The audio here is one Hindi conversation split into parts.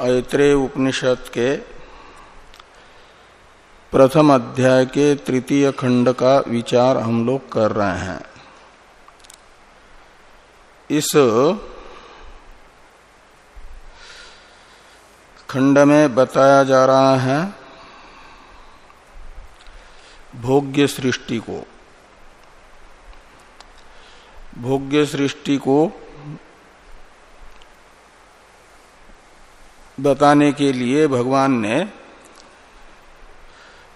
ऐत्रेय उपनिषद के प्रथम अध्याय के तृतीय खंड का विचार हम लोग कर रहे हैं। इस खंड में बताया जा रहा है भोग्य सृष्टि को। भोग्य सृष्टि को बताने के लिए भगवान ने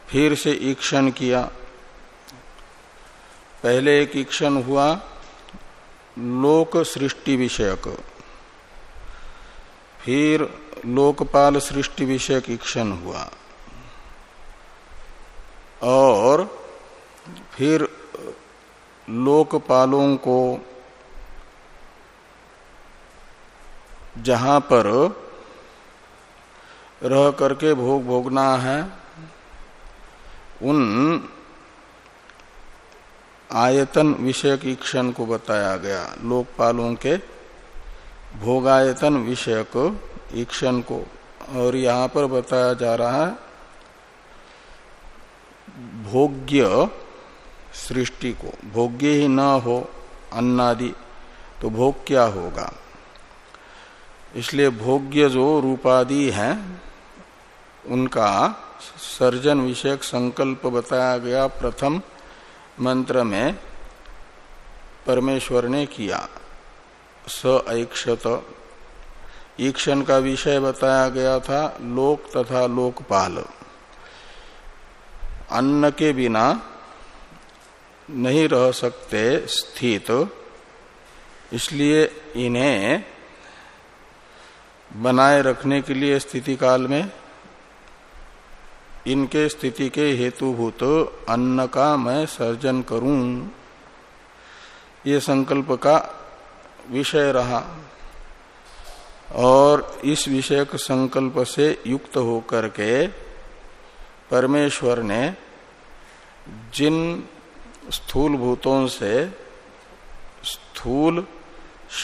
फिर से ईक्षण किया। पहले एक ईक्षण हुआ लोक सृष्टि विषयक। फिर लोकपाल सृष्टि विषयक ईक्षण हुआ। और फिर लोकपालों को जहाँ पर रह करके भोग भोगना है, उन आयतन विषयक ईक्षण को बताया गया। लोकपालों के भोगायतन विषयक ईक्षण को। और यहाँ पर बताया जा रहा है, भोग्य सृष्टि को। भोग्य ही न हो, अन्नादि तो भोग क्या होगा? इसलिए भोग्य जो रूपादि हैं उनका सर्जन विषयक संकल्प बताया गया प्रथम मंत्र में परमेश्वर ने किया। स ऐक्षत। ईक्षण का विषय बताया गया था, लोक तथा लोकपाल। अन्न के बिना नहीं रह सकते स्थित, इसलिए इन्हें बनाए रखने के लिए स्थिति काल में इनके स्थिति के हेतुभूत अन्न का मैं सर्जन करूँ। ये संकल्प का विषय रहा और इस विषयक संकल्प से युक्त होकर के परमेश्वर ने जिन स्थूल भूतों से स्थूल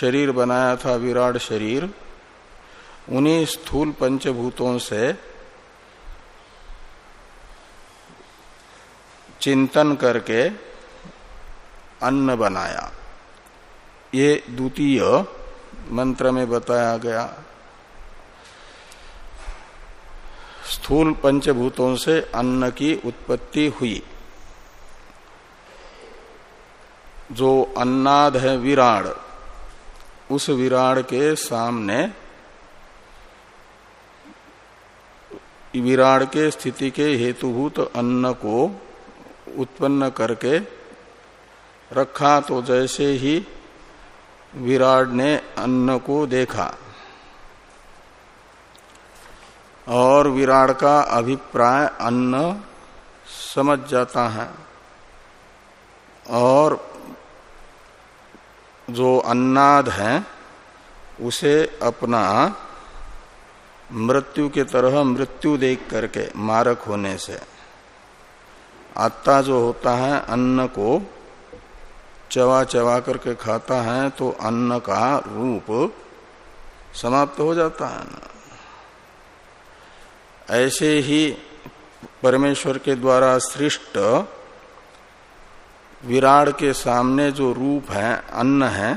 शरीर बनाया था, विराट शरीर, उन्हीं स्थूल पंचभूतों से चिंतन करके अन्न बनाया। ये द्वितीय मंत्र में बताया गया। स्थूल पंचभूतों से अन्न की उत्पत्ति हुई। जो अन्नाद है विराड, उस विराड के सामने विराड के स्थिति के हेतुभूत अन्न को उत्पन्न करके रखा तो जैसे ही विराट ने अन्न को देखा। और विराट का अभिप्राय अन्न समझ जाता है। और जो अन्नाद है, उसे अपना मृत्यु के तरह मृत्यु देख करके, मारक होने से। आत्ता जो होता है, अन्न को चवा चवा करके खाता है तो अन्न का रूप समाप्त हो जाता है ना। ऐसे ही परमेश्वर के द्वारा सृष्ट विराड के सामने जो रूप है, अन्न है,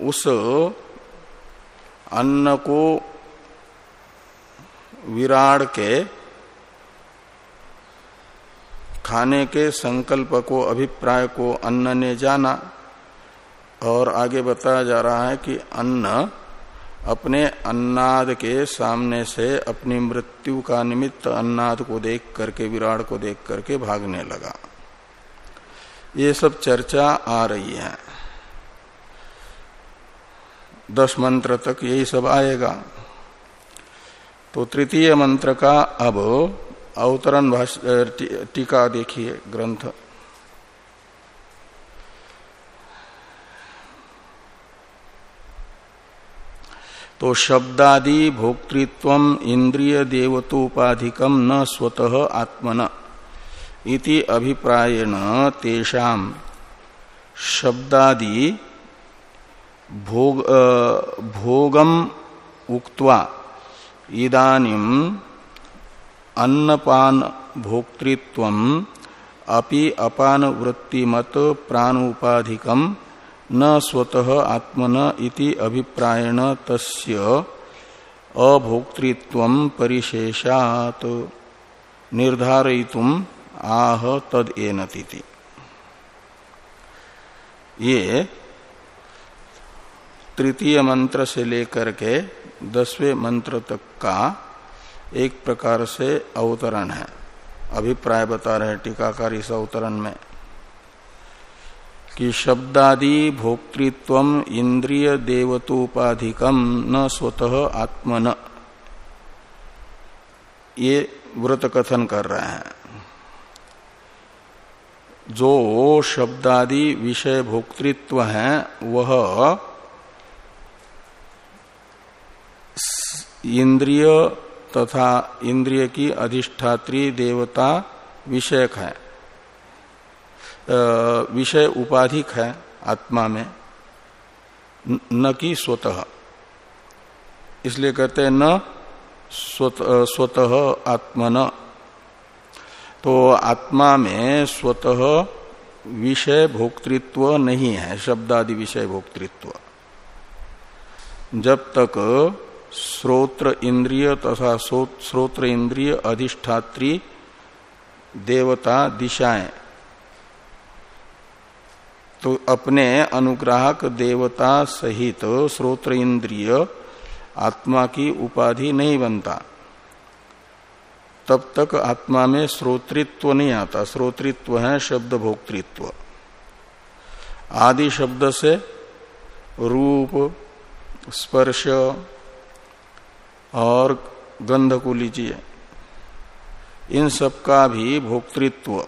उस अन्न को विराड के खाने के संकल्प को, अभिप्राय को अन्न ने जाना। और आगे बताया जा रहा है कि अन्न अपने अन्नाद के सामने से अपनी मृत्यु का निमित्त अन्नाद को देख करके, विराट को देख करके भागने लगा। ये सब चर्चा आ रही है। दस मंत्र तक यही सब आएगा। तो तृतीय मंत्र का अब अवतरण टीका देखिए, ग्रंथ। तो शब्दादि भोक्तृत्व इंद्रिय देवतोपाधिकम न स्वतः आत्मन इति अभिप्रायण तेषाम शब्दादि भोग भोगम उक्त्वा इदानिम अन्नपान भोक्तृत्व अपि अपान वृत्तिमत प्राण उपाधिकम न स्वतः आत्मन इति अभिप्रायण तस्य अभोक्तृत्व परिशेषात निर्धारयितुम आह तद एनति ये तृतीय मंत्र से लेकर के दसवें मंत्र तक का एक प्रकार से अवतरण है। अभिप्राय बता रहे टीकाकार इस अवतरण में कि शब्दादि भोक्तृत्व इंद्रिय देवतोपाधिकम न स्वतः आत्मन। ये व्रत कथन कर रहे हैं। जो शब्दादि विषय भोक्तृत्व है, वह इंद्रिय तथा इंद्रिय की अधिष्ठात्री देवता विषयक है। विषय उपाधिक है आत्मा में, न कि स्वतः। इसलिए कहते हैं न स्वतः आत्मन। तो आत्मा में स्वतः विषय भोक्तृत्व नहीं है, शब्दादि विषय भोक्तृत्व। जब तक श्रोत्र इंद्रिय तथा श्रोत्र इंद्रिय अधिष्ठात्री देवता दिशाएँ। तो अपने अनुग्राहक देवता सहित श्रोत्र इंद्रिय आत्मा की उपाधि नहीं बनता। तब तक आत्मा में श्रोतृत्व नहीं आता। श्रोतृत्व है शब्द भोक्तृत्व। आदि शब्द से रूप, स्पर्श और गंध को लीजिए। इन सब का भी भोक्तृत्व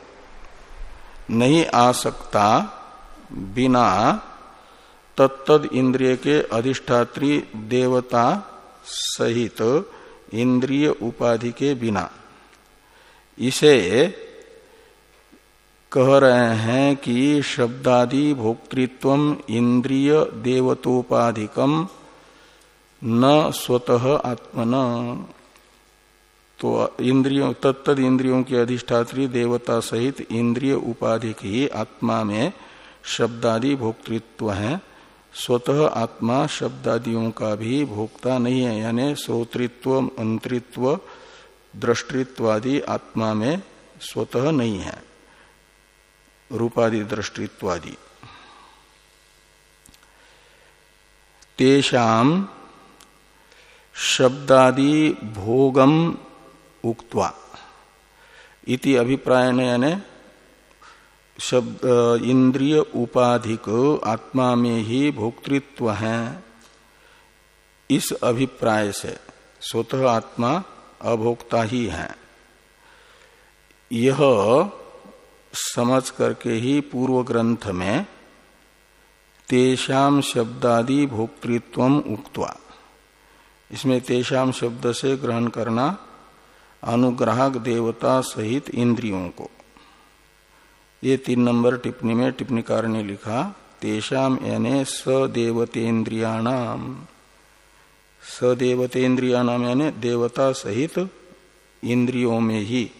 नहीं आ सकता बिना तत्तद इंद्रिय के अधिष्ठात्री देवता सहित इंद्रिय उपाधि के बिना। इसे कह रहे हैं कि शब्दादि भोक्तृत्व इंद्रिय देवतोपाधिकम न स्वतः आत्मन। तो इंद्रियों तत्द इंद्रियों की अधिष्ठात्री देवता सहित इंद्रिय उपाधि की आत्मा में शब्दादि भोक्तृत्व है। स्वतः आत्मा शब्दादियों का भी भोक्ता नहीं है, यानी श्रोतृत्व, मंत्रित्व, दृष्टित्वादि आत्मा में स्वतः नहीं है। रूपादि, दृष्टित्वादि। तेषाम शब्दादि भोगम उक्त्वा इति अभिप्राय यानी शब्द इंद्रिय उपाधिक आत्मा में ही भोक्तृत्व है। इस अभिप्राय से स्वतः आत्मा अभोक्ता ही है। यह समझ करके ही पूर्व ग्रंथ में तेषाम शब्दादि भोक्तृत्व उक्त्वा इसमें तेषाम शब्द से ग्रहण करना अनुग्राहक देवता सहित इंद्रियों को। ये तीन नंबर टिप्पणी में टिप्पणीकार ने लिखा तेषाम यानी सदेवतेन्द्रियाणाम। सदेवतेन्द्रियाणाम यानी देवता सहित इंद्रियों में ही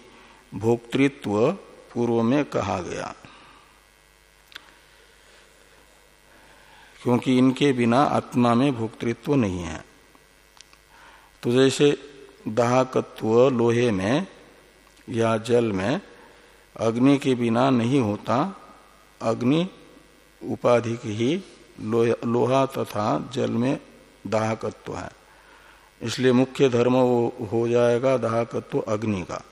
भोक्तृत्व पूर्व में कहा गया। क्योंकि इनके बिना आत्मा में भोक्तृत्व नहीं है। तो जैसे दाहकत्व लोहे में या जल में अग्नि के बिना नहीं होता, अग्नि उपाधि की ही लोहा तथा जल में दाहकत्व है। इसलिए मुख्य धर्म वो हो जाएगा दाहकत्व अग्नि का।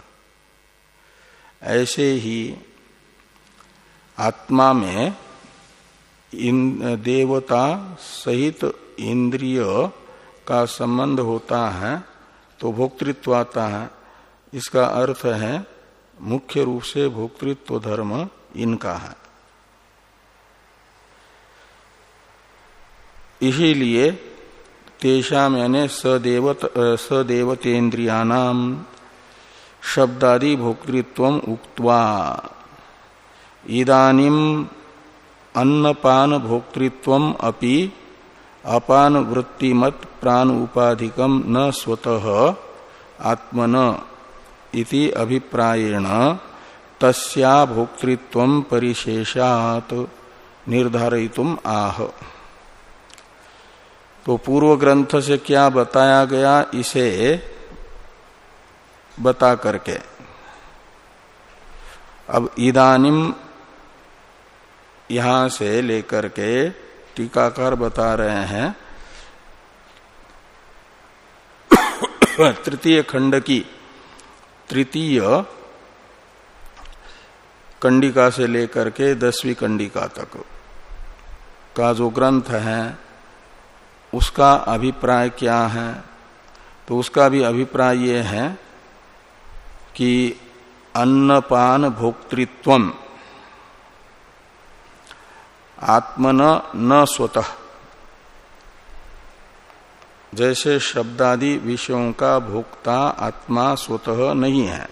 ऐसे ही आत्मा में इन देवता सहित इंद्रिय का संबंध होता है तो भोक्तृत्व आता है। इसका अर्थ है, मुख्य रूप से भोक्तृत्व धर्म इनका है। इसीलिए तेषाम यानी सदेवत सदेवतेन्द्रियाणाम शब्दादि भोक्तृत्व उक्त्वा, इदानिम अन्नपान भोक्तृत्व अपि अपान वृत्तिमत प्राण उपाधिकम न स्वतः आत्मन इति अभिप्रायेण तस्या भोक्तृत्व परिशेषात निर्धारितुम आह। तो पूर्व ग्रंथ से क्या बताया गया, इसे बता करके। अब इदानिम यहाँ से लेकर के टीकाकार बता रहे हैं। तृतीय खंड की, तृतीय कंडिका से लेकर के दसवीं कंडिका तक का जो ग्रंथ है, उसका अभिप्राय क्या है? तो उसका भी अभिप्राय ये है कि अन्नपान भोक्तृत्व आत्मन न स्वतः। जैसे शब्दादि विषयों का भोक्ता आत्मा स्वतः नहीं है,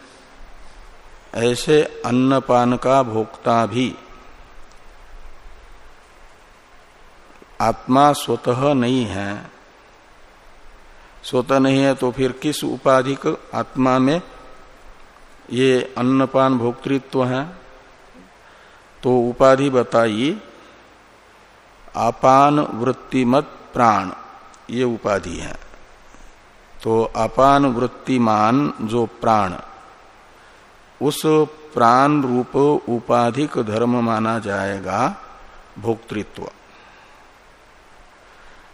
ऐसे अन्नपान का भोक्ता भी आत्मा स्वतः नहीं है। स्वतः नहीं है तो फिर किस उपाधिक आत्मा में ये अन्नपान भोक्तृत्व है? तो उपाधि बताई अपान वृत्तिमत प्राण। ये उपाधि है। तो अपान वृत्तिमान जो प्राण, उस प्राण रूप उपाधिक धर्म माना जाएगा भोक्तृत्व।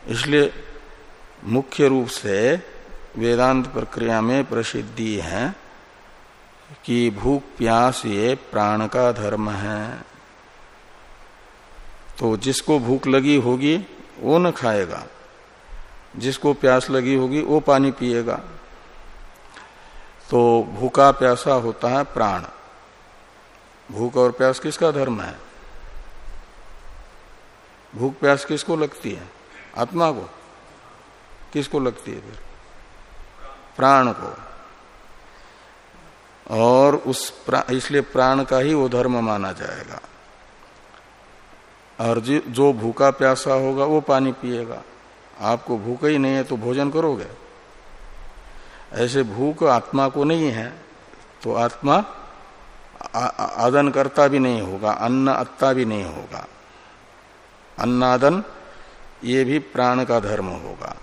इसलिए मुख्य रूप से वेदांत प्रक्रिया में प्रसिद्धि है कि भूख प्यास ये प्राण का धर्म है। तो जिसको भूख लगी होगी वो न खाएगा। जिसको प्यास लगी होगी वो पानी पिएगा। तो भूखा प्यासा होता है प्राण। भूख और प्यास किसका धर्म है? भूख प्यास किसको लगती है? आत्मा को। किसको लगती है फिर? प्राण को। और उस प्रा, इसलिए प्राण का ही वो धर्म माना जाएगा। और जो भूखा प्यासा होगा वो पानी पिएगा। आपको भूख ही नहीं है तो भोजन करोगे? ऐसे भूख आत्मा को नहीं है तो आत्मा आदन करता भी नहीं होगा, अन्न अत्ता भी नहीं होगा। अन्नादन, ये भी प्राण का धर्म होगा।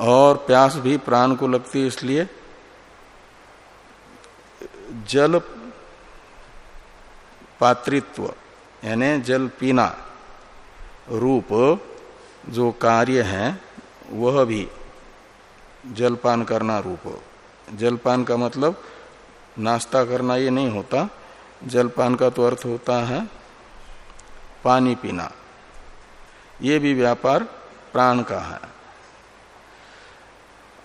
और प्यास भी प्राण को लगती है, इसलिए जल पात्रित्व यानी जल पीना रूप जो कार्य है, वह भी जलपान करना रूप। जलपान का मतलब नाश्ता करना ये नहीं होता। जलपान का तो अर्थ होता है पानी पीना। ये भी व्यापार प्राण का है।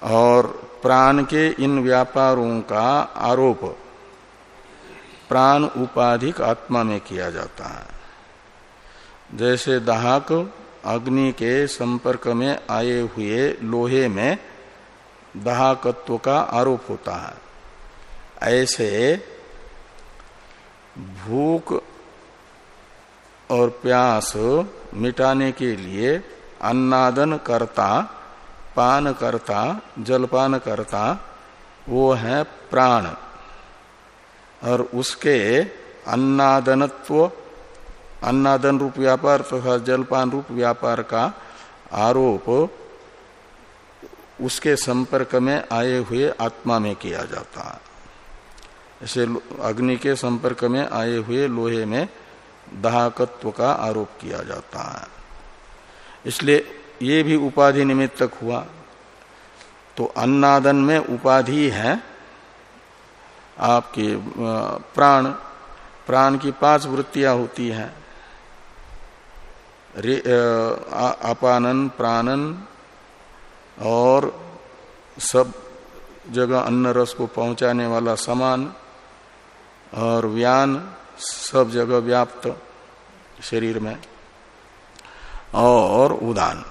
और प्राण के इन व्यापारों का आरोप प्राण उपाधिक आत्मा में किया जाता है। जैसे दाहक अग्नि के संपर्क में आए हुए लोहे में दाहकत्व का आरोप होता है। ऐसे भूख और प्यास मिटाने के लिए अन्नादन करता पान करता जलपान करता वो है प्राण। और उसके अन्नादनत्व, अन्नादन रूप व्यापार तथा जलपान रूप व्यापार का आरोप उसके संपर्क में आए हुए आत्मा में किया जाता है। ऐसे अग्नि के संपर्क में आए हुए लोहे में दाहकत्व का आरोप किया जाता है। इसलिए ये भी उपाधि निमित्तक हुआ। तो अन्नादन में उपाधि है आपके प्राण प्राण की पाँच वृत्तियाँ होती हैं। अपानन, प्राणन और सब जगह अन्न रस को पहुँचाने वाला समान और व्यान सब जगह व्याप्त शरीर में और उदान।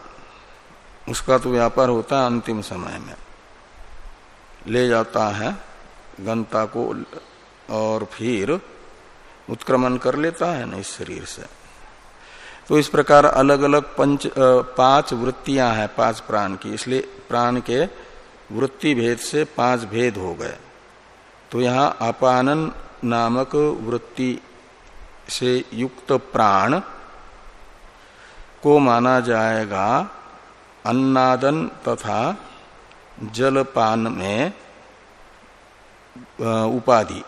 उसका तो व्यापार होता है अंतिम समय में। ले जाता है गंता को और फिर उत्क्रमण कर लेता है ना इस शरीर से। तो इस प्रकार अलग अलग पंच पाँच वृत्तियाँ हैं, पाँच प्राण की। इसलिए प्राण के वृत्ति भेद से पाँच भेद हो गए। तो यहाँ अपानन नामक वृत्ति से युक्त प्राण को माना जाएगा अन्नादन तथा जलपान में उपाधि।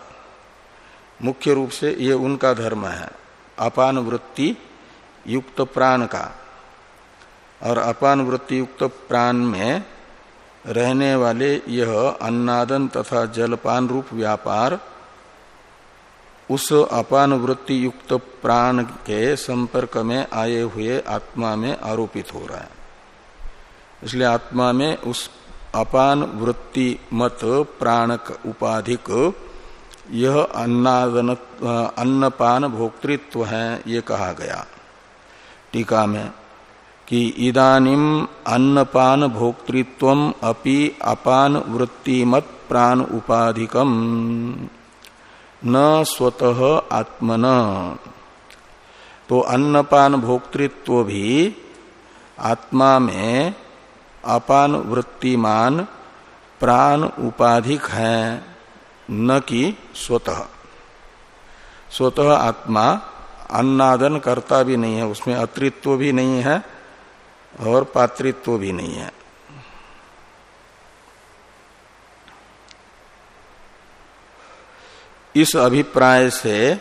मुख्य रूप से ये उनका धर्म है। अपान वृत्ति युक्त प्राण का। और अपान वृत्ति युक्त प्राण में रहने वाले यह अन्नादन तथा जलपान रूप व्यापार उस अपान वृत्ति युक्त प्राण के संपर्क में आए हुए आत्मा में आरोपित हो रहा है। इसलिए आत्मा में उस अपान वृत्ति मत प्राणक उपाधिक, यह अन्नादन, अन्नपान भोक्तृत्व है, ये कहा गया। टीका में, कि इदानिम अन्नपान भोक्तृत्व अपि अपान वृत्तिमत प्राण उपाधिकम, न स्वतः आत्मन। तो अन्नपान भोक्तृत्व भी आत्मा में अपान वृत्तिमान प्राण उपाधिक है, न कि स्वतः। स्वतः आत्मा अन्नादन करता भी नहीं है, उसमें अतृत्व भी नहीं है और पात्रित्व भी नहीं है। इस अभिप्राय से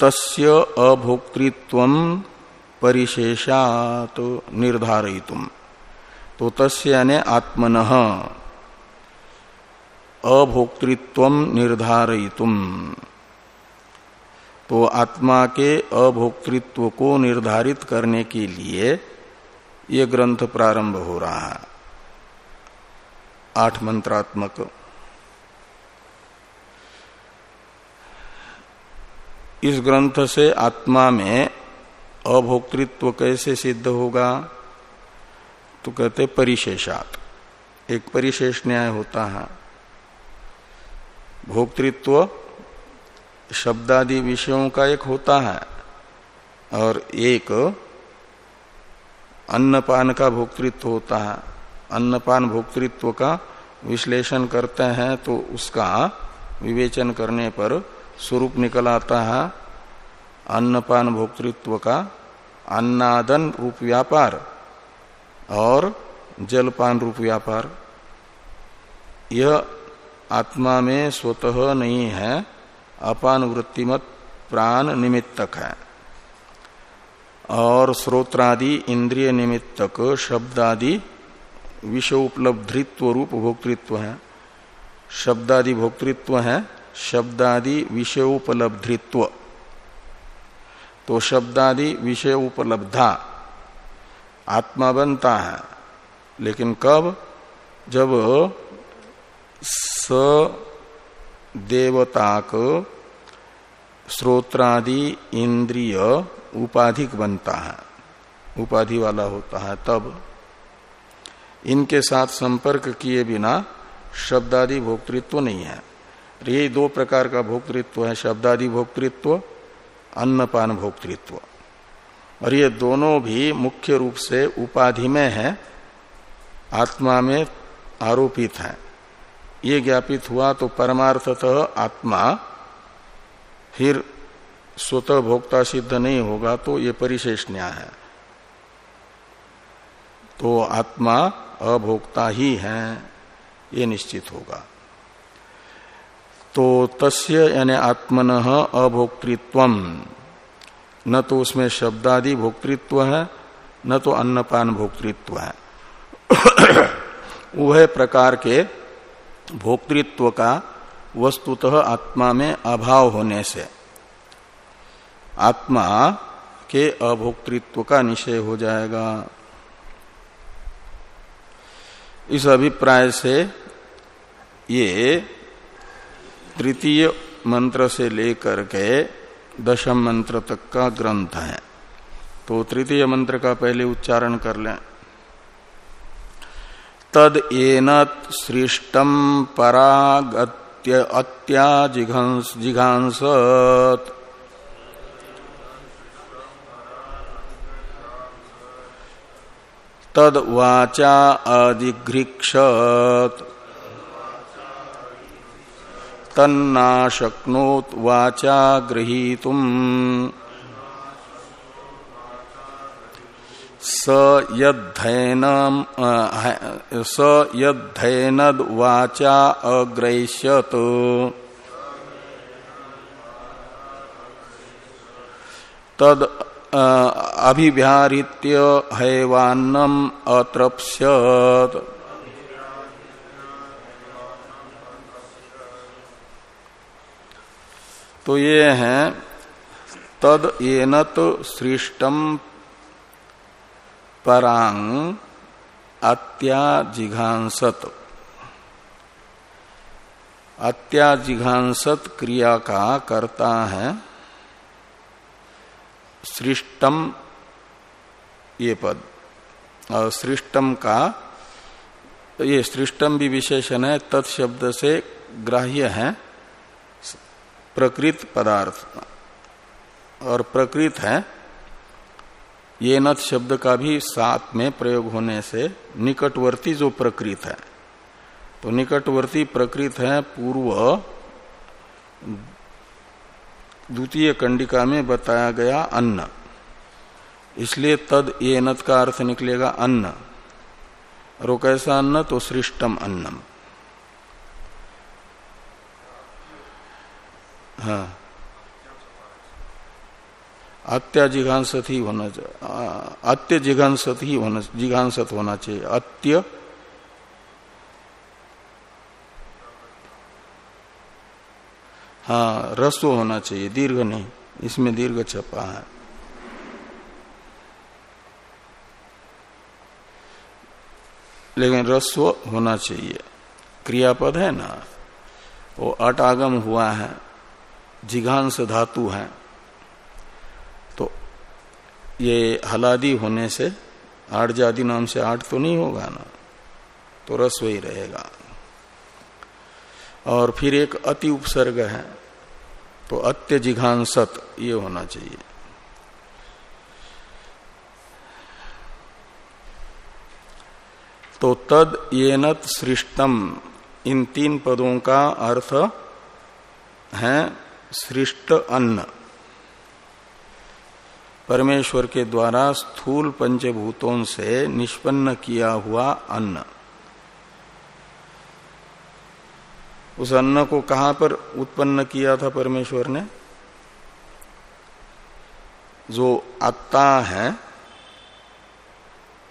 तस्य अभोक्तृत्व परिशेषात निर्धारितुम तो तस्य यानी आत्मन। अभोक्तृत्व निर्धारितुम तो आत्मा के अभोक्तृत्व को निर्धारित करने के लिए ये ग्रंथ प्रारंभ हो रहा है। आठ मंत्रात्मक। इस ग्रंथ से आत्मा में अभोक्तृत्व कैसे सिद्ध होगा? तो कहते परिशेषात। एक परिशेष न्याय होता है। भोक्तृत्व शब्दादि विषयों का एक होता है और एक अन्नपान का भोक्तृत्व होता है। अन्नपान भोक्तृत्व का विश्लेषण करते हैं तो उसका विवेचन करने पर स्वरूप निकल आता है। अन्नपान भोक्तृत्व का अन्नादन रूप व्यापार। और जलपान रूप व्यापार। यह आत्मा में स्वतः नहीं है अपान वृत्तिमत प्राण निमित्तक है। और श्रोत्रादि इंद्रिय निमित्तक, शब्दादि विषय उपलब्धित्व रूप भोक्तृत्व है। शब्दादि भोक्तृत्व है, शब्दादि विषय उपलब्धित्व तो शब्दादि विषय उपलब्धा आत्मा बनता है। लेकिन कब? जब स देवताक श्रोत्रादि इंद्रिय उपाधिक बनता है। उपाधि वाला होता है तब। इनके साथ संपर्क किए बिना शब्दादि भोक्तृत्व नहीं है। ये दो प्रकार का भोक्तृत्व है। शब्दादि भोक्तृत्व, अन्नपान भोक्तृत्व। और ये दोनों भी मुख्य रूप से उपाधि में है, आत्मा में आरोपित है। ये ज्ञापित हुआ तो परमार्थतः आत्मा, फिर स्वतः भोक्ता सिद्ध नहीं होगा तो ये परिशेष न्याय है। तो आत्मा अभोक्ता ही है, ये निश्चित होगा। तो तस्य यानी आत्मन अभोक्तृत्व न तो उसमें शब्दादि भोक्तृत्व है, न तो अन्नपान भोक्तृत्व है। वह प्रकार के भोक्तृत्व का वस्तुतः आत्मा में अभाव होने से आत्मा के अभोक्तृत्व का निश्चय हो जाएगा। इस अभिप्राय से ये तृतीय मंत्र से लेकर के दशम मंत्र तक का ग्रंथ है। तो तृतीय मंत्र का पहले उच्चारण कर लें। तद एन सृष्टम परागत्य अत्या जिघांस तद वाचा अधिघृक्षत। तन्ना शक्नोत वाचा गृहीतुम। स यद्धैनद वाचा अग्रैश्यत तद अभिव्याहृत्य हैवान्नम अतृप्स्यत। तो ये हैं, तद येनत सृष्टम परांग अत्याजिघांसत। अत्याजिघांसत क्रिया का करता है सृष्टम ये पद। और सृष्टम का, ये सृष्टम भी विशेषण है तत्शब्द से ग्राह्य है। प्रकृत पदार्थ। और प्रकृत है, ये नथ शब्द का भी साथ में प्रयोग होने से निकटवर्ती जो प्रकृत है। तो निकटवर्ती प्रकृत है पूर्व द्वितीय कंडिका में बताया गया अन्न। इसलिए तद ये नत का अर्थ निकलेगा अन्न। और कैसा अन्न? तो सृष्टम अन्नम। हाँ। अत्या जिघांसत ही होना अत्य जिघांसत ही होना होना चाहिए। अत्य हाँ रस्व होना चाहिए, दीर्घ नहीं। इसमें दीर्घ छपा है। लेकिन रस्व होना चाहिए। क्रियापद है ना, वो अट आगम हुआ है। जिघांस धातु है। तो ये हलादी होने से आठ जाति नाम से आठ तो नहीं होगा ना? तो रस वही रहेगा। और फिर एक अति उपसर्ग है तो अत्य जिघांसत ये होना चाहिए। तो तद ये सृष्टम, इन तीन पदों का अर्थ है सृष्ट अन्न। परमेश्वर के द्वारा स्थूल पंचभूतों से निष्पन्न किया हुआ अन्न। उस अन्न को कहाँ पर उत्पन्न किया था परमेश्वर ने? जो आत्ता है,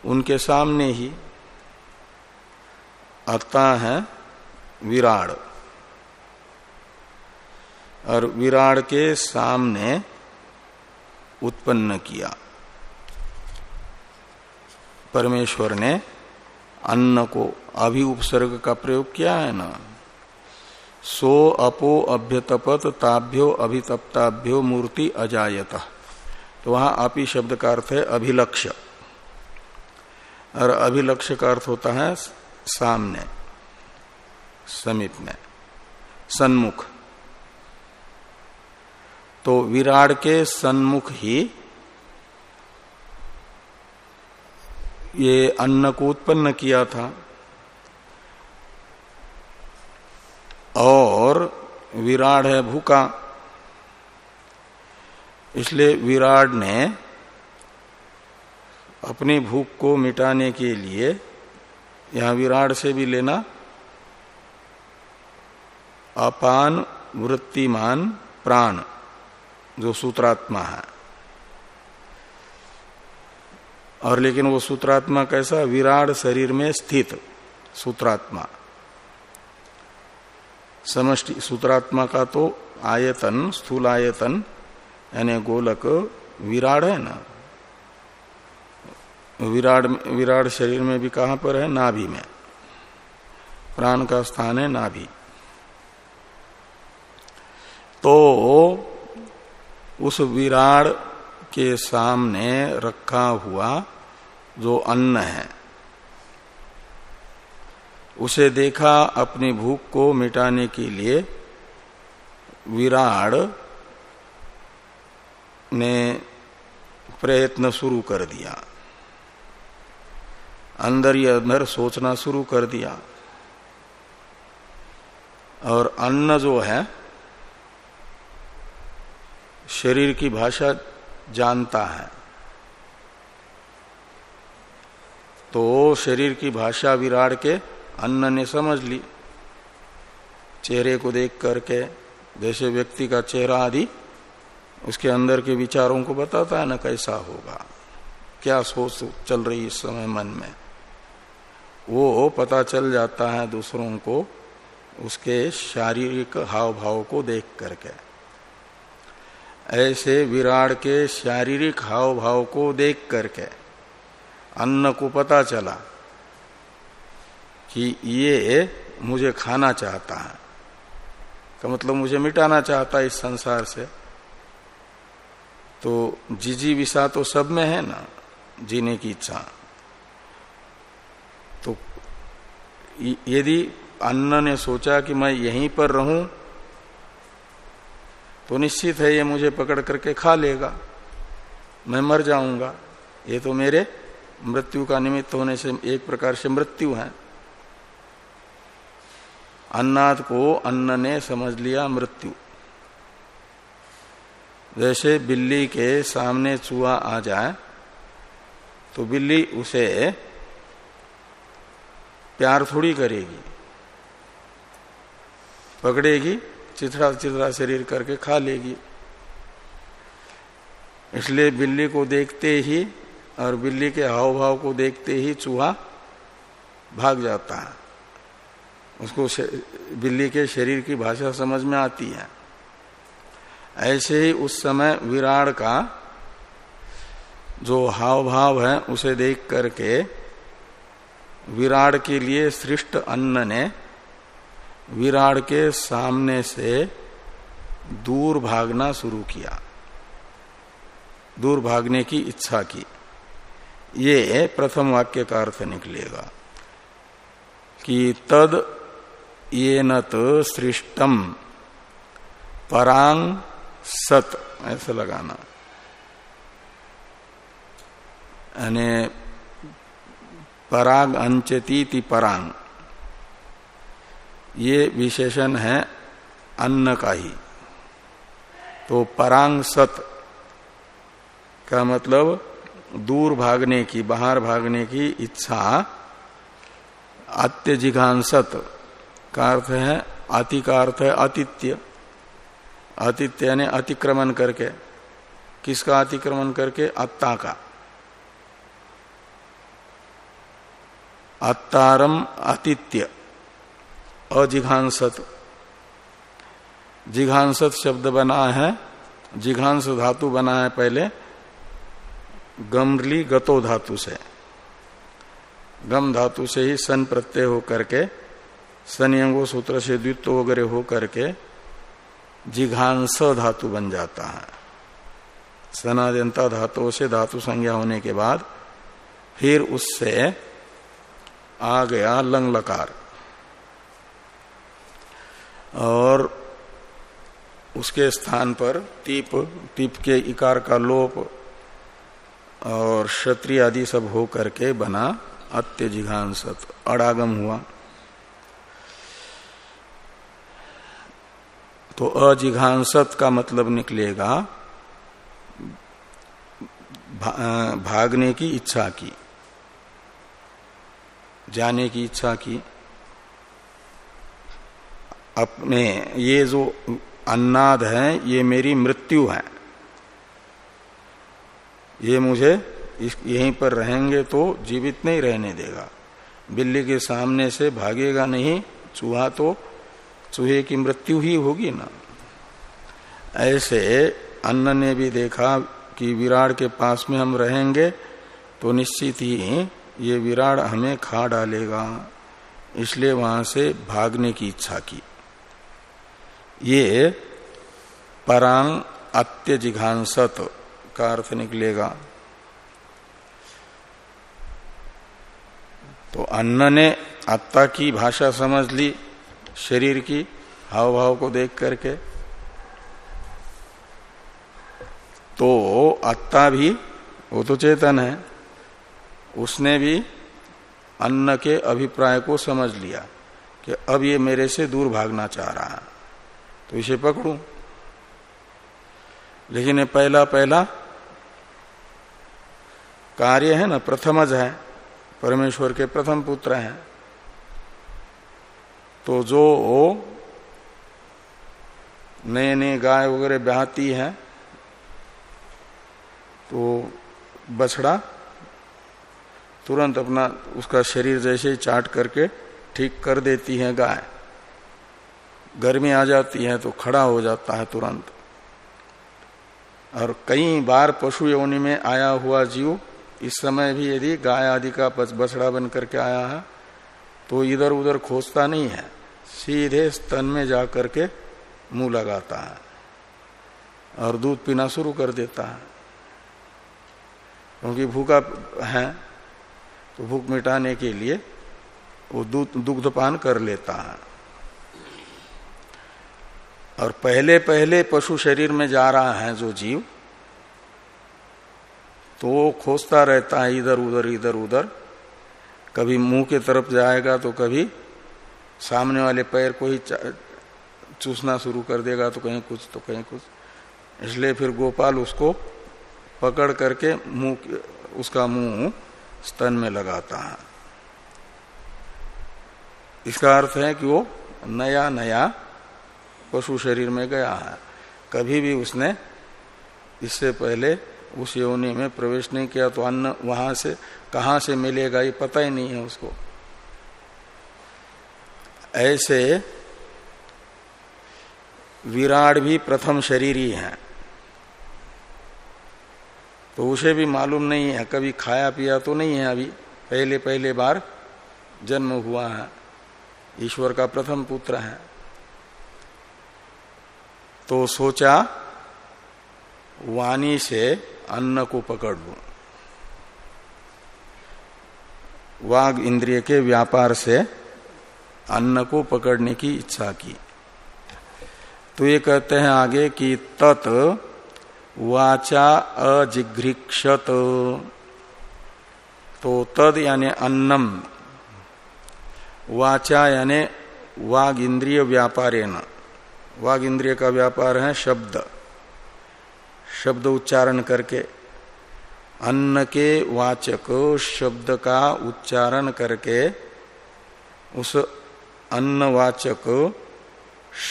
उनके सामने ही। आत्ता है विराड और विराड के सामने उत्पन्न किया। परमेश्वर ने अन्न को अभि उपसर्ग का प्रयोग किया है ना? सो अपो अभ्यतपत ताभ्यो अभितप्ताभ्यो मूर्ति अजायत। तो वहाँ आपी शब्द का अर्थ है अभिलक्ष्य। और अभिलक्ष्य का अर्थ होता है सामने, समीप में, सन्मुख। तो विराट के सन्मुख ही ये अन्न को उत्पन्न किया था। और विराट है भूखा। इसलिए विराट ने अपनी भूख को मिटाने के लिए यहाँ विराट से भी लेना अपान वृत्तिमान प्राण। जो सूत्रात्मा है। और लेकिन वो सूत्रात्मा कैसा? विराट शरीर में स्थित सूत्रात्मा। समष्टि, सूत्रात्मा का तो आयतन स्थूल आयतन यानी गोलक विराट है ना। विराट विराट शरीर में भी कहाँ पर है? नाभि में। प्राण का स्थान है नाभि। तो उस विराड के सामने रखा हुआ जो अन्न है, उसे देखा अपनी भूख को मिटाने के लिए विराड ने प्रयत्न शुरू कर दिया। अंदर ही अंदर सोचना शुरू कर दिया। और अन्न जो है शरीर की भाषा जानता है। तो शरीर की भाषा विराट के अन्न ने समझ ली। चेहरे को देख करके जैसे व्यक्ति का चेहरा आदि उसके अंदर के विचारों को बताता है ना कैसा होगा, क्या सोच चल रही इस समय मन में। वो पता चल जाता है दूसरों को उसके शारीरिक हाव भाव को देख करके। ऐसे विराट के शारीरिक हाव भाव को देख करके अन्न को पता चला कि ये मुझे खाना चाहता है। का मतलब मुझे मिटाना चाहता है इस संसार से। तो जिजी विषा तो सब में है ना, जीने की इच्छा। तो यदि अन्न ने सोचा कि मैं यहीं पर रहूँ तो निश्चित है ये मुझे पकड़ करके खा लेगा। मैं मर जाऊँगा। ये तो मेरे मृत्यु का निमित्त होने से एक प्रकार से मृत्यु है। अन्नाद को अन्न ने समझ लिया मृत्यु। जैसे बिल्ली के सामने चूहा आ जाए तो बिल्ली उसे प्यार थोड़ी करेगी, पकड़ेगी चिथड़ा चिथड़ा शरीर करके खा लेगी। इसलिए बिल्ली को देखते ही और बिल्ली के हाव भाव को देखते ही चूहा भाग जाता है। उसको बिल्ली के शरीर की भाषा समझ में आती है। ऐसे ही उस समय विराट का जो हाव भाव है, उसे देख करके विराट के लिए सृष्ट अन्न ने विराट के सामने से दूर भागना शुरू किया। दूर भागने की इच्छा की। ये प्रथम वाक्य का अर्थ निकलेगा कि तद ये नत सृष्टम परांग सत, ऐसा लगाना। यानी पराग अंचती परांग। ये विशेषण है अन्न का ही। तो परांग सत का मतलब दूर भागने की, बाहर भागने की इच्छा अत्य जिघांसत का अर्थ है, अति का अर्थ है आतिथ्य अतिथ्य ने अतिक्रमण करके। किसका अतिक्रमण करके? अत्ता का। अत्तारम अतिथ्य। अजिघांसत। जिघांसत शब्द बना है। जिघांस धातु बना है पहले। गमली गतो धातु से। गम धातु से ही सन प्रत्यय हो करके सनियंगो सूत्र से द्वित्व वगैरह हो करके जिघांस धातु बन जाता है। सनादनता धातु से धातु संज्ञा होने के बाद फिर उससे आ गया लंग लकार और उसके स्थान पर तीप तीप के इकार का लोप और क्षत्रिय आदि सब हो करके बना अत्यजिघांसत अड़ागम हुआ। तो अजिघांसत का मतलब निकलेगा भागने की इच्छा की, जाने की इच्छा की। अपने ये जो अन्नाद है, ये मेरी मृत्यु है। ये मुझे इस, यहीं पर रहेंगे तो जीवित नहीं रहने देगा। बिल्ली के सामने से भागेगा नहीं, चूहा तो चूहे की मृत्यु ही होगी ना। ऐसे अन्न ने भी देखा कि विराट के पास में हम रहेंगे तो निश्चित ही ये विराट हमें खा डालेगा। इसलिए वहाँ से भागने की इच्छा की। ये परांग अत्य जिघांसत का अर्थ निकलेगा। तो अन्न ने आत्ता की भाषा समझ ली, शरीर की हाव भाव को देख करके। तो आत्ता भी, वो तो चेतन है, उसने भी अन्न के अभिप्राय को समझ लिया कि अब ये मेरे से दूर भागना चाह रहा है। तो इसे पकड़ू। लेकिन ये पहला पहला कार्य है ना प्रथमज है। परमेश्वर के प्रथम पुत्र हैं। तो जो वो नए नए गाय वगैरह ब्याहती है तो बछड़ा तुरंत अपना उसका शरीर जैसे चाट करके ठीक कर देती है गाय। गर्मी आ जाती है तो खड़ा हो जाता है तुरंत। और कई बार पशु योनि में आया हुआ जीव इस समय भी यदि गाय आदि का बछड़ा बन करके आया है तो इधर उधर खोजता नहीं है। सीधे स्तन में जा करके मुँह लगाता है और दूध पीना शुरू कर देता है। क्योंकि भूखा है तो भूख मिटाने के लिए वो दूध दुग्धपान कर लेता है। और पहले पहले पशु शरीर में जा रहा है जो जीव तो वो खोजता रहता है इधर उधर इधर उधर। कभी मुँह के तरफ़ जाएगा तो कभी सामने वाले पैर को ही चूसना शुरू कर देगा तो कहीं कुछ तो कहीं कुछ। इसलिए फिर गोपाल उसको पकड़ करके मुँह उसका मुँह स्तन में लगाता है। इसका अर्थ है कि वो नया नया पशु शरीर में गया है। कभी भी उसने इससे पहले उस योनि में प्रवेश नहीं किया तो अन्न वहाँ से, कहा से मिलेगा ये पता ही नहीं है उसको। ऐसे विराट भी प्रथम शरीर ही है। तो उसे भी मालूम नहीं है, कभी खाया पिया तो नहीं है अभी। पहले पहले बार जन्म हुआ है। ईश्वर का प्रथम पुत्र है। तो सोचा, वाणी से अन्न को पकड़ लू। वाग इंद्रिय के व्यापार से अन्न को पकड़ने की इच्छा की। तो ये कहते हैं आगे कि तत् वाचा अजिघ्रिक्षत। तो तद यानी अन्नम, वाचा यानी वाग इंद्रिय व्यापारेण। वाग इंद्रिय का व्यापार है शब्द। शब्द उच्चारण करके। अन्न के वाचक शब्द का उच्चारण करके उस अन्नवाचक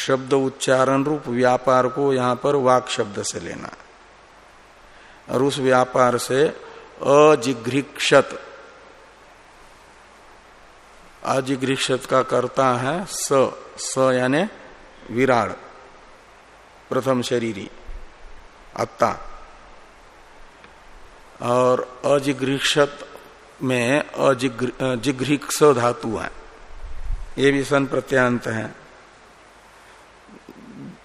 शब्द उच्चारण रूप व्यापार को यहाँ पर वाक शब्द से लेना। और उस व्यापार से अजिघ्रिक्षत। अजिघ्रिक्षत का करता है स। स यानी विराड प्रथम शरीरी अत्ता और अजिघ्रिक्षत में अजिघ्रिक्ष धातु है। ये भी सन प्रत्यांत है।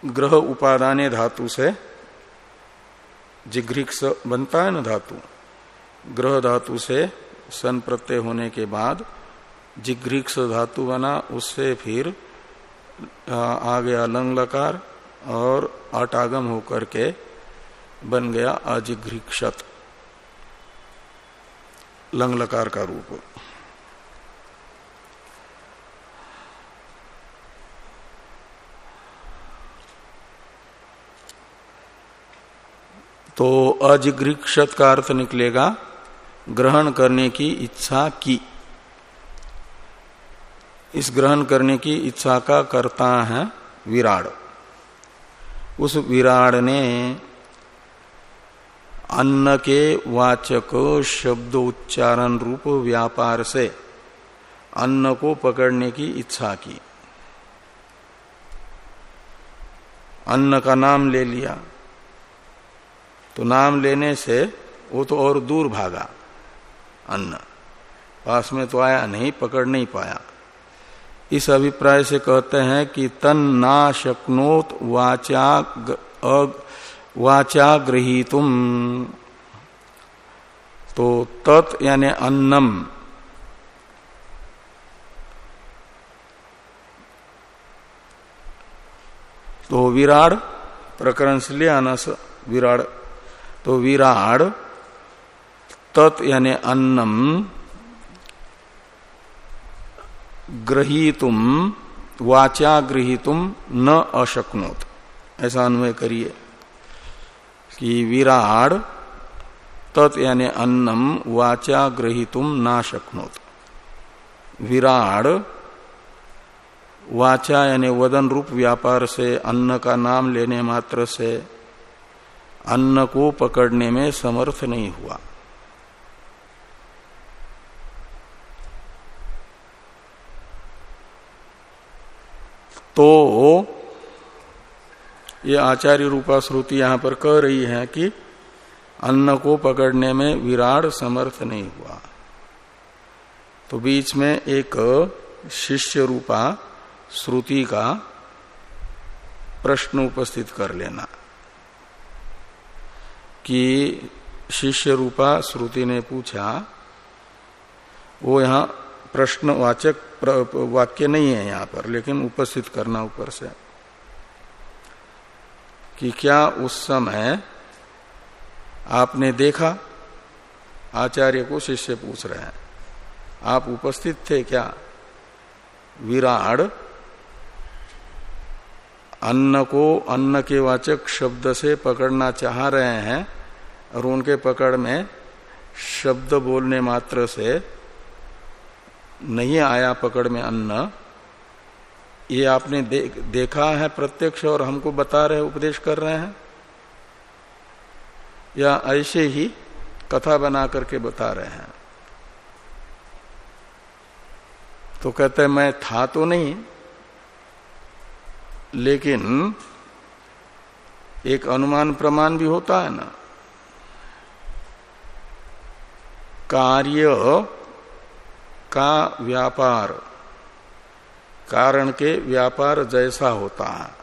ग्रह उपादान धातु से जिघ्रिक्स बनता है ना धातु? ग्रह धातु से सन प्रत्यय होने के बाद जिघ्रिक्स धातु बना, उससे फिर आ गया लंग लकार और अटागम होकर के बन गया अजिघ्रिक्षत लंग लकार का रूप। तो अजिघ्रिक्षत का अर्थ निकलेगा ग्रहण करने की इच्छा की। इस ग्रहण करने की इच्छा का करता है विराड उस विराड ने अन्न के वाचक शब्द उच्चारण रूप व्यापार से अन्न को पकड़ने की इच्छा की। अन्न का नाम ले लिया। तो नाम लेने से वो तो और दूर भागा। अन्न। पास में तो आया नहीं, पकड़ नहीं पाया। इस अभिप्राय से कहते हैं कि तन ना शक्नोत वाचा वाचा तो तत् यानी अन्नम। तो विराड प्रकरण से लिया अनस विराड। तो विराड, तत् यानी अन्नम। ग्रहीतुम, वाचा गृहितुम न अशक्नोत। ऐसा अन्वय करिए कि विराड, तत् यानी अन्नम, वाचा ग्रहितुम ना शक्नोत विराड, वाचा यानी वदन रूप व्यापार से, अन्न का नाम लेने मात्र से, अन्न को पकड़ने में समर्थ नहीं हुआ। तो ये आचार्य रूपा श्रुति यहाँ पर कह रही है कि अन्न को पकड़ने में विराट समर्थ नहीं हुआ। तो बीच में एक शिष्य रूपा श्रुति का प्रश्न उपस्थित कर लेना कि शिष्य रूपा श्रुति ने पूछा, वो यहाँ प्रश्नवाचक वाक्य नहीं है यहाँ पर, लेकिन उपस्थित करना ऊपर से कि क्या उस समय आपने देखा? आचार्य को शिष्य पूछ रहे हैं। आप उपस्थित थे क्या? विराड, अन्न को अन्न के वाचक शब्द से पकड़ना चाह रहे हैं और उनके पकड़ में शब्द बोलने मात्र से नहीं आया पकड़ में अन्न। ये आपने दे, देखा है प्रत्यक्ष और हमको बता रहे उपदेश कर रहे हैं। या ऐसे ही कथा बना करके बता रहे हैं। तो कहते हैं मैं था तो नहीं लेकिन एक अनुमान प्रमाण भी होता है ना। कार्य का व्यापार, कारण के व्यापार जैसा होता है।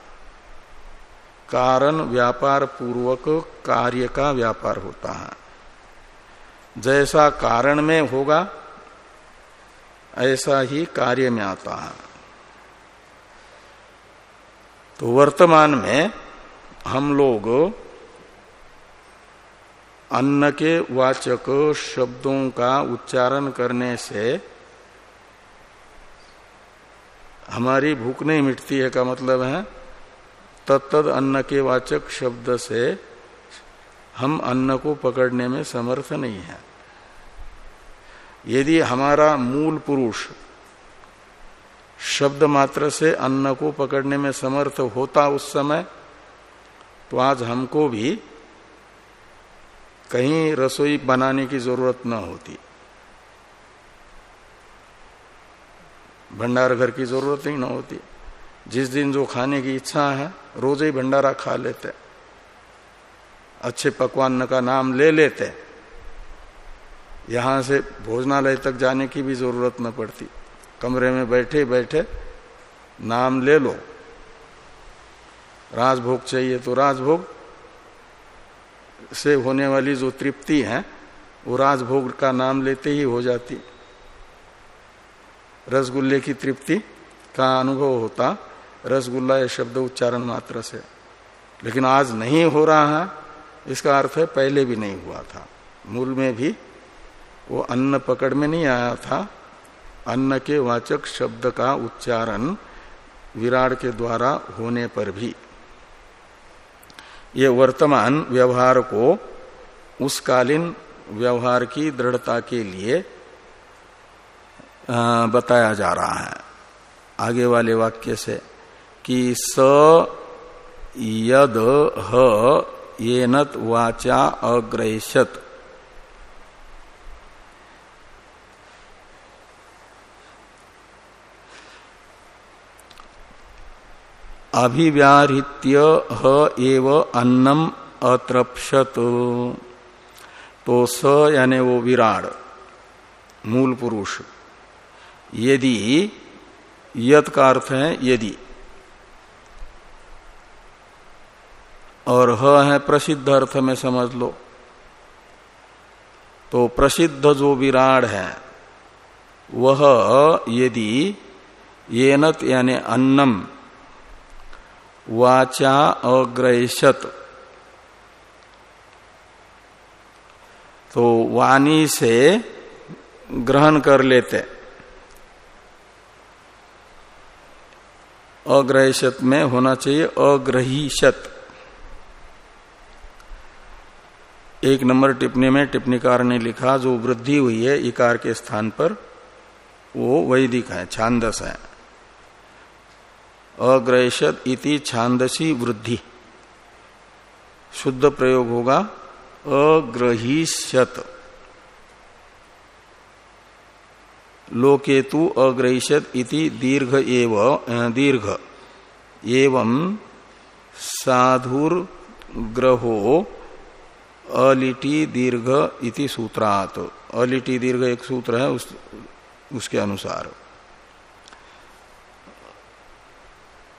कारण व्यापार पूर्वक कार्य का व्यापार होता है। जैसा कारण में होगा, ऐसा ही कार्य में आता है। तो वर्तमान में हम लोग अन्न के वाचक शब्दों का उच्चारण करने से हमारी भूख नहीं मिटती है का मतलब है? तत्द अन्न के वाचक शब्द से हम अन्न को पकड़ने में समर्थ नहीं है। यदि हमारा मूल पुरुष शब्द मात्र से अन्न को पकड़ने में समर्थ होता उस समय तो आज हमको भी कहीं रसोई बनाने की ज़रूरत न होती। भंडार घर की ज़रूरत ही ना होती। जिस दिन जो खाने की इच्छा है, रोज ही भंडारा खा लेते। अच्छे पकवान का नाम ले लेते। यहाँ से भोजनालय तक जाने की भी ज़रूरत न पड़ती। कमरे में बैठे बैठे नाम ले लो। राजभोग चाहिए तो राजभोग से होने वाली जो तृप्ति है, वो राजभोग का नाम लेते ही हो जाती। रसगुल्ले की तृप्ति का अनुभव होता। रसगुल्ला यह शब्द उच्चारण मात्र से। लेकिन आज नहीं हो रहा है। इसका अर्थ है पहले भी नहीं हुआ था। मूल में भी वो अन्न पकड़ में नहीं आया था। अन्न के वाचक शब्द का उच्चारण विराट के द्वारा होने पर भी। ये वर्तमान व्यवहार को उस कालीन व्यवहार की दृढ़ता के लिए बताया जा रहा है आगे वाले वाक्य से कि स यद ह येनत वाचा अग्रहिष्यत अभिव्याहृत्य ह एव अन्नम अत्रपत तो स यानी वो विराड, मूल पुरुष। यदि, यत का अर्थ है यदि। और ह है प्रसिद्ध अर्थ में समझ लो। तो प्रसिद्ध जो विराड है, वह यदि, येनत यानी अन्नम, वाचा अग्रहिष्यत तो वाणी से ग्रहण कर लेते। अग्रहिशत में होना चाहिए अग्रहीशत एक नंबर टिप्पणी में टिप्पणीकार ने लिखा, जो वृद्धि हुई है इकार के स्थान पर, वो वैदिक है, छांदस है। अग्रहिशत इति छांदसी वृद्धि। शुद्ध प्रयोग होगा, अग्रहिष्यत। लोकेतु अग्रहिष्यत इति दीर्घ एव दीर्घ। एवं साधुर ग्रहो अलिटी दीर्घ इति सूत्रात। अलिटी दीर्घ एक सूत्र है उस, उसके अनुसार।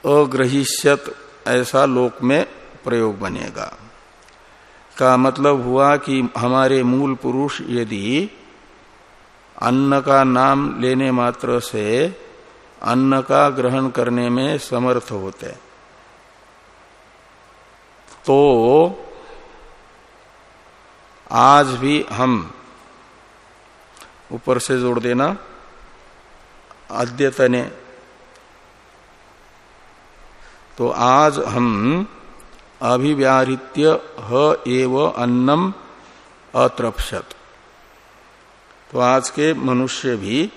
अग्रहिष्यत ऐसा लोक में प्रयोग बनेगा। का मतलब हुआ कि हमारे मूल पुरुष यदि अन्न का नाम लेने मात्र से अन्न का ग्रहण करने में समर्थ होते तो आज भी हम ऊपर से जोड़ देना, अद्यतने। तो आज हम अभिव्याहृत्य ह एव अन्नम अत्रपत तो आज के मनुष्य भी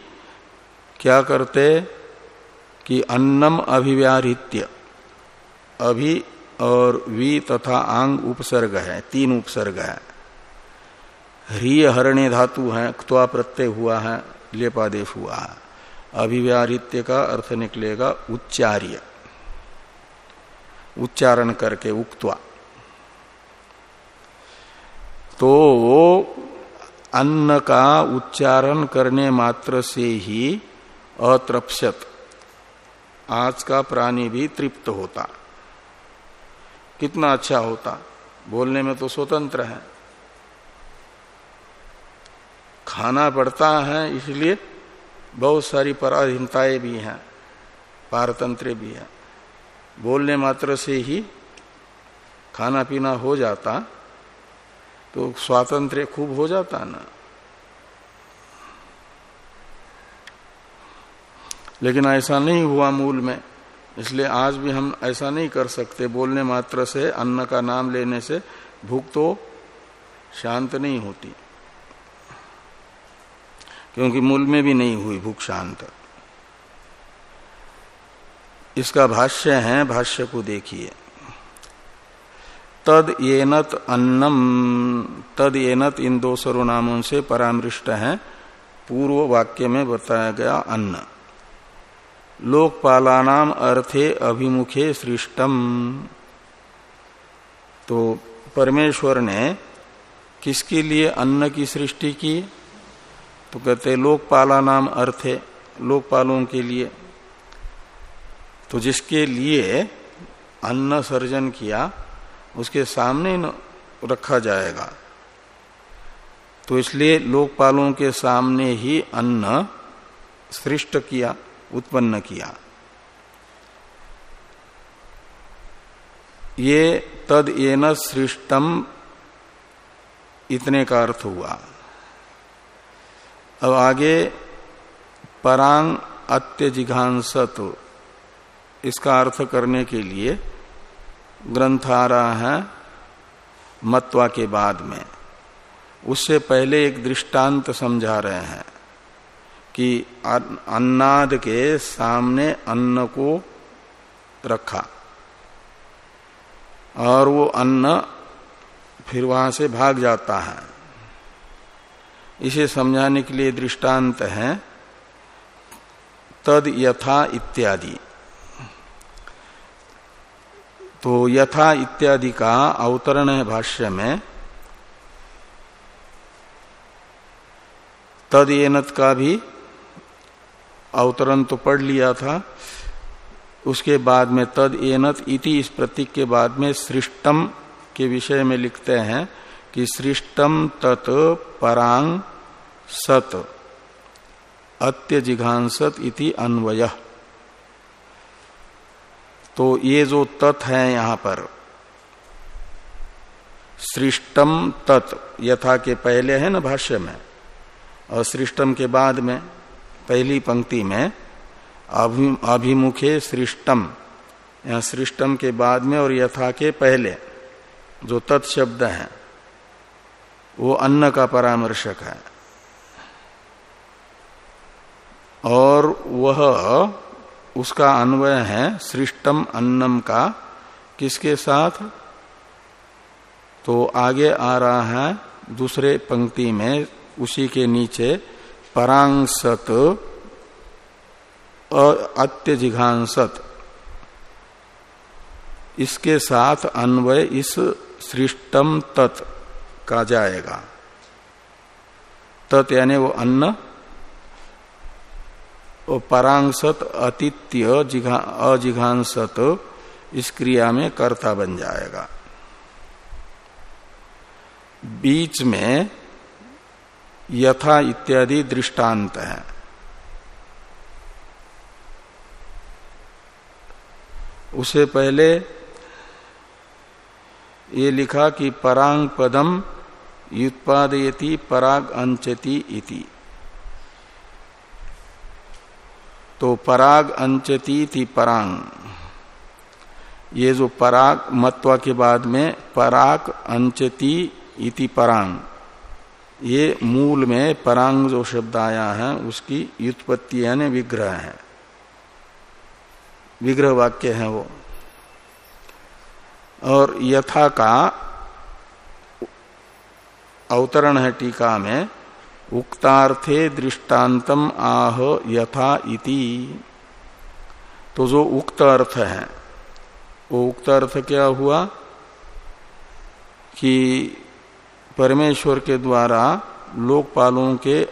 क्या करते कि अन्नम अभिव्याहृत्य अभि और वी तथा आंग उपसर्ग है, तीन उपसर्ग है। ह्रिय हरणे धातु है क्वा प्रत्यय हुआ है, लेपादेश हुआ है। अभिव्याहृत्य का अर्थ निकलेगा उच्चार्य। उच्चारण करके उक्तवा। तो अन्न का उच्चारण करने मात्र से ही अतृप्त आज का प्राणी भी तृप्त होता। कितना अच्छा होता। बोलने में तो स्वतंत्र है। खाना पड़ता है, इसलिए बहुत सारी पराधीनताएँ भी हैं, पारतंत्र भी है। बोलने मात्र से ही खाना पीना हो जाता तो स्वातंत्र खूब हो जाता ना। लेकिन ऐसा नहीं हुआ मूल में, इसलिए आज भी हम ऐसा नहीं कर सकते। बोलने मात्र से, अन्न का नाम लेने से भूख तो शांत नहीं होती। क्योंकि मूल में भी नहीं हुई भूख शांत। इसका भाष्य है, भाष्य को देखिए। तद येनत अन्नम, तद येनत इन दो सर्वनामों से परामृष्ट है। पूर्व वाक्य में बताया गया अन्न। लोकपालानाम अर्थे अभिमुखे सृष्टम। तो परमेश्वर ने किसके लिए अन्न की सृष्टि की? तो कहते लोकपाला नाम अर्थे, लोकपालों के लिए। तो जिसके लिए अन्न सर्जन किया उसके सामने रखा जाएगा। तो इसलिए लोकपालों के सामने ही अन्न सृष्ट किया, उत्पन्न किया। ये तद एन सृष्टम, इतने का अर्थ हुआ। अब आगे परांग अत्यजिघांसत, इसका अर्थ करने के लिए ग्रंथ आ रहा है मत्वा के बाद में। उससे पहले एक दृष्टांत समझा रहे हैं कि अन्नाद के सामने अन्न को रखा। और वो अन्न फिर वहाँ से भाग जाता है। इसे समझाने के लिए दृष्टांत है, तद यथा इत्यादि। तो यथा इत्यादि का अवतरण है भाष्य में। तद का भी अवतरण तो पढ़ लिया था। उसके बाद में तद एनत इति इस प्रतीक के बाद में सृष्टम के विषय में लिखते हैं कि सृष्टम तत् परांग सत अत्यजिघांसत इति अन्वय। तो ये जो तत् है यहाँ पर, सृष्टम तत्, यथा के पहले है ना भाष्य में, और सृष्टम के बाद में, पहली पंक्ति में अभिमुखे सृष्टम, यहाँ सृष्टम के बाद में और यथा के पहले, जो तत्शब्द है, वो अन्न का परामर्शक है। और वह उसका अन्वय है सृष्टम अन्नम का। किसके साथ? तो आगे आ रहा है दूसरे पंक्ति में, उसी के नीचे, परांसत अत्यजिघांसत इसके साथ अन्वय इस सृष्टम तत् का जाएगा। तत् यानी वो अन्न परांसत अतिथ्य अजिघांसत इस क्रिया में कर्ता बन जाएगा। बीच में यथा इत्यादि दृष्टांत है। उसे पहले ये लिखा कि परांग पदम युत्पादयति पराग अंचति इति। तो पराग अंचती परांग। ये जो पराग, मत्वा के बाद में पराग अंचती इति परांग। ये मूल में परांग जो शब्द आया है, उसकी युत्पत्ति यानी विग्रह है। विग्रह वाक्य है वो। और यथा का अवतरण है टीका में उक्तार्थे दृष्टांतम आह यथा इति। तो जो उक्त अर्थ है, वो उक्त अर्थ क्या हुआ? कि परमेश्वर के द्वारा लोकपालों के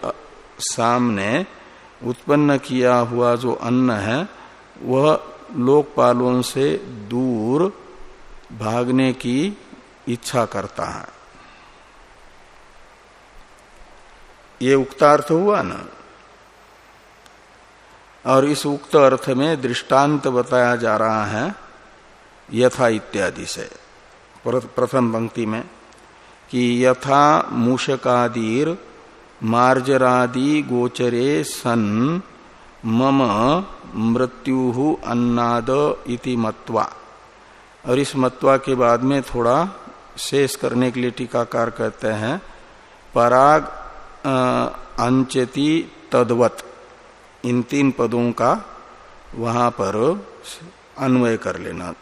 सामने उत्पन्न किया हुआ जो अन्न है, वह लोकपालों से दूर भागने की इच्छा करता है। ये उक्तार्थ हुआ ना। और इस उक्त अर्थ में दृष्टांत बताया जा रहा है, यथा इत्यादि से। प्रथम पंक्ति में, कि यथा मूषकादीर मार्जरादि गोचरे सन मम मृत्यु अन्नाद इति मत्वा। और इस मत्वा के बाद में थोड़ा शेष करने के लिए टीकाकार कहते हैं, पराग अंचति तद्वत। इन तीन पदों का वहाँ पर अन्वय कर लेना,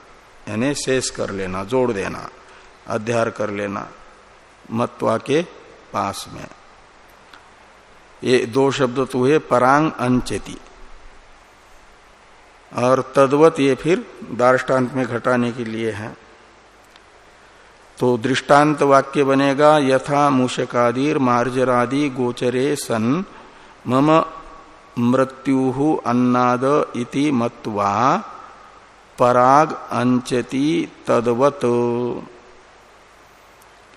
यानी शेष कर लेना, जोड़ देना, अध्यार कर लेना, मत्वा के पास में। ये दो शब्द तो हुए परांग अंचति। और तद्वत ये फिर दार्टान्त में घटाने के लिए है। तो दृष्टांत वाक्य बनेगा, यथा मूषकादिर मार्जरादि गोचरे सन, मम मृत्यु अन्नाद इति मत्वा पराग अंचति तद्वत।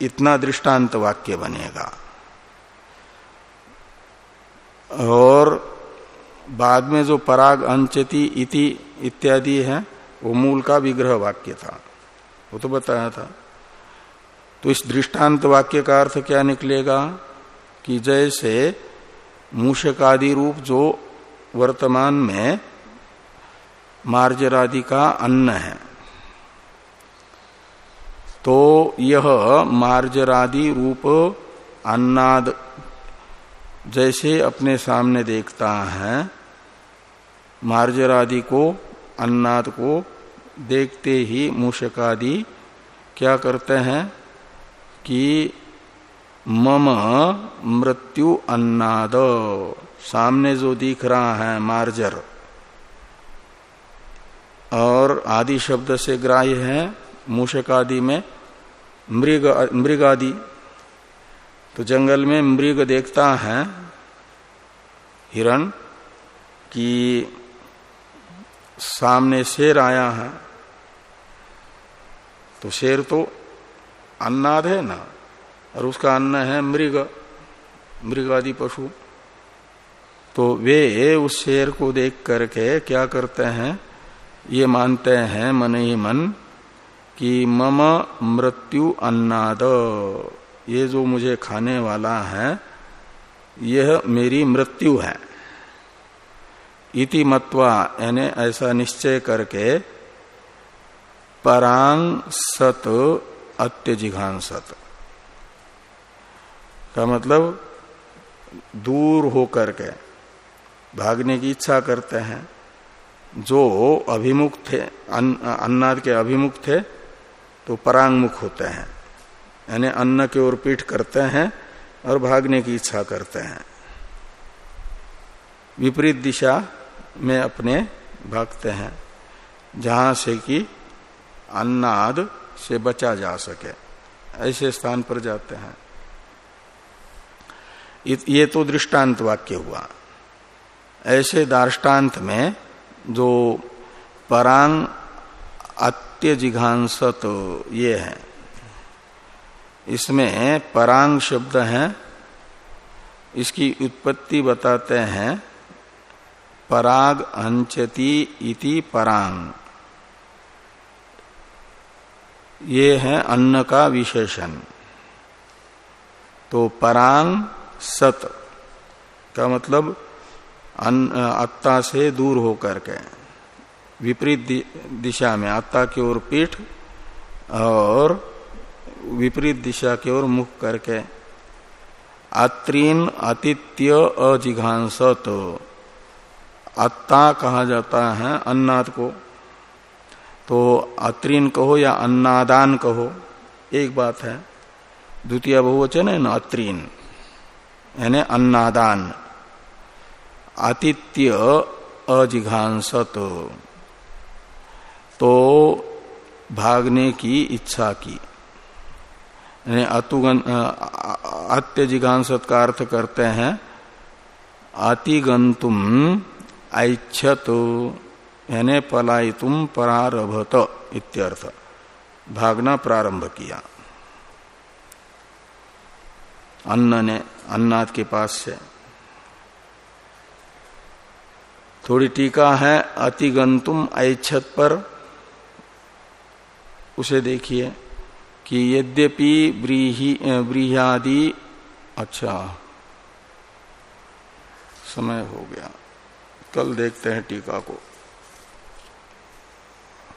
इतना दृष्टांत वाक्य बनेगा। और बाद में जो पराग अंचति इति इत्यादि है, वो मूल का विग्रह वाक्य था। वो तो बताया था। तो इस दृष्टांत वाक्य का अर्थ क्या निकलेगा कि जैसे मूषकादि रूप जो वर्तमान में मार्जरादि का अन्न है तो यह मार्जरादि रूप अन्नाद जैसे अपने सामने देखता है, मार्जरादि को, अन्नाद को देखते ही मूषकादि क्या करते हैं? कि मम मृत्यु अन्नाद। सामने जो दिख रहा है मार्जर। और आदि शब्द से ग्राह्य है मूषकादि में मृग मृग आदि तो जंगल में मृग देखता है हिरण कि सामने शेर आया है। तो शेर तो अन्नाद है ना? और उसका अन्न है मृग मृग आदि पशु। तो वे उस शेर को देख करके क्या करते हैं? ये मानते हैं मन ही मन कि मम मृत्यु अन्नाद। ये जो मुझे खाने वाला है, यह मेरी मृत्यु है। इति मत्वा, यानी ऐसा निश्चय करके परांग सत अत्यजिघान सत का मतलब दूर होकर के भागने की इच्छा करते हैं। जो अभिमुख थे अन्नाद के अभिमुख थे तो परांगमुख होते हैं। यानी अन्न के ओर पीठ करते हैं और भागने की इच्छा करते हैं। विपरीत दिशा में अपने भागते हैं, जहाँ से कि अन्नाद से बचा जा सके। ऐसे स्थान पर जाते हैं। ये तो दृष्टांत वाक्य हुआ। ऐसे दार्टान्त में जो परांग अत्य जिघांसत ये है। इसमें परांग शब्द है। इसकी उत्पत्ति बताते हैं। पराग अंचति इति परांग। ये है अन्न का विशेषण। तो परांग सत का मतलब अत्ता से दूर होकर के, विपरीत दिशा में अत्ता की ओर पीठ और विपरीत दिशा की ओर मुख करके। आत्रीन आतिथ्य अजिघांसत। अत्ता कहा जाता है अन्नाद को। तो अत्रीन कहो या अन्नादान कहो, एक बात है। द्वितीय बहुवचन है ना अत्रीन यानी अन्नादान। आतिथ्य अजिघांसत। तो भागने की इच्छा की। अतुगन आत्य जिघांसत का अर्थ करते हैं आतिगंतुम ऐच्छत। यानी पलायितुम परारभत, इत्यर्थ। भागना प्रारंभ किया। अन्न ने अन्नाथ के पास से। थोड़ी टीका है, अतिगंतुम ऐच्छत पर। उसे देखिए कि यद्यपि ब्रीहादि अच्छा। समय हो गया। कल देखते हैं टीका को।